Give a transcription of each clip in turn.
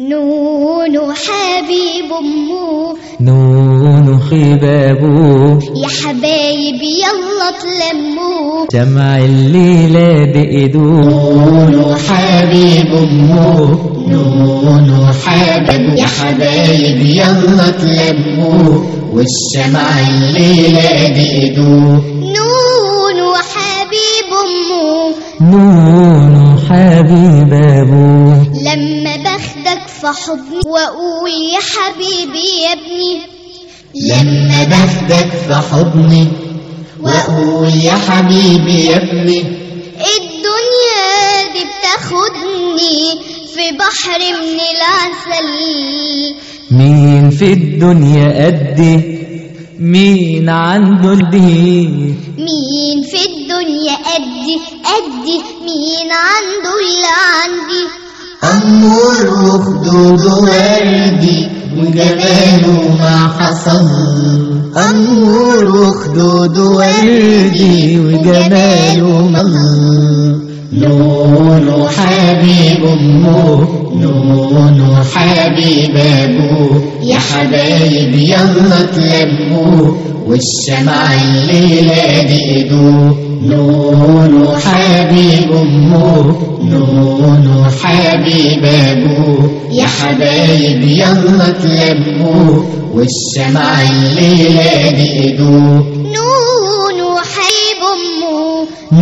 نونو حبيب أمه. نون خبابه يا حبايب يلا تلموا جمع الليلة بإيدوه نون حبيب أمه. نون حبيب. يا حبايب يلا تلموا والشمع الليلة بإيدوه نونو حبيب أمه. نون حبيب أبوه لما باخدك في حضني وأقول يا حبيبي يا ابني. لما باخدك في حضني وأقول يا حبيبي يا ابني. الدنيا دي بتاخدني في بحر من العسل. مين في الدنيا قدي؟ مين عنده الدي مين في الدنيا قدي قدي مين عنده اللي عندي؟ أمور وخدود وردي وجماله ما حصل. أمور وخدود وردي وجماله ما نون حبيب أمه نون حبيب أبوه. يا حبايب يلا تلموه والشمع الليلة دي إيدوه نون حبيب أمه نون حبيب أبوه. يا حبايب يلا تلموه والشمع الليلة دي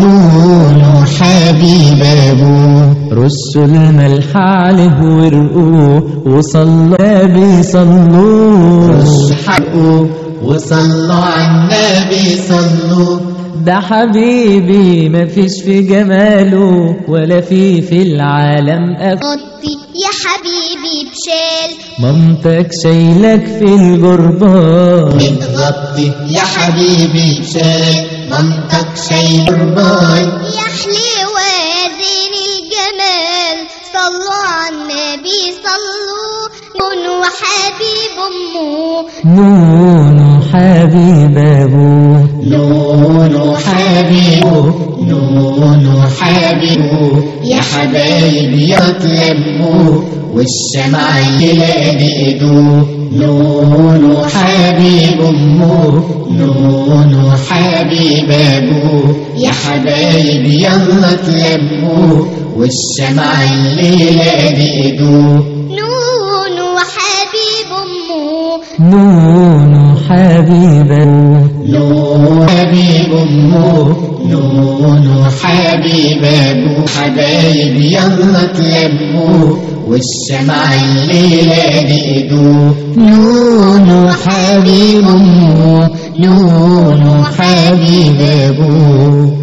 نون حبيب أبوه رشوا الملح عليه ورقوه وصلوا بيصلوا حقوا وصلوا على النبي صلوا. ده حبيبي مفيش في جماله ولا في في العالم أف غطي يا حبيبي بشال. مامتك شايلك في الجربان متغطي يا حبيبي بشال؟ منطق شايل رباي يا حلوة زين الجمال. صلوا على النبي صلوا. نونو حبيب أمه نون حبيب أبوه نون حبيبه نون حبيبه يا حبايب يتلموا والشمع يلاقي ايدوه نون حبيب امه نون حبيب ابوه يا حبايب يلا تلموا والشمع الليلة دي ايدوه نونو حبيب أمه نون حبيب أبوه نون حبيب أمه نون حبيب أبوه حبايب يلا تلموا والشمع الليلة دي إيدوه نون حبيب نون حبيب أبوه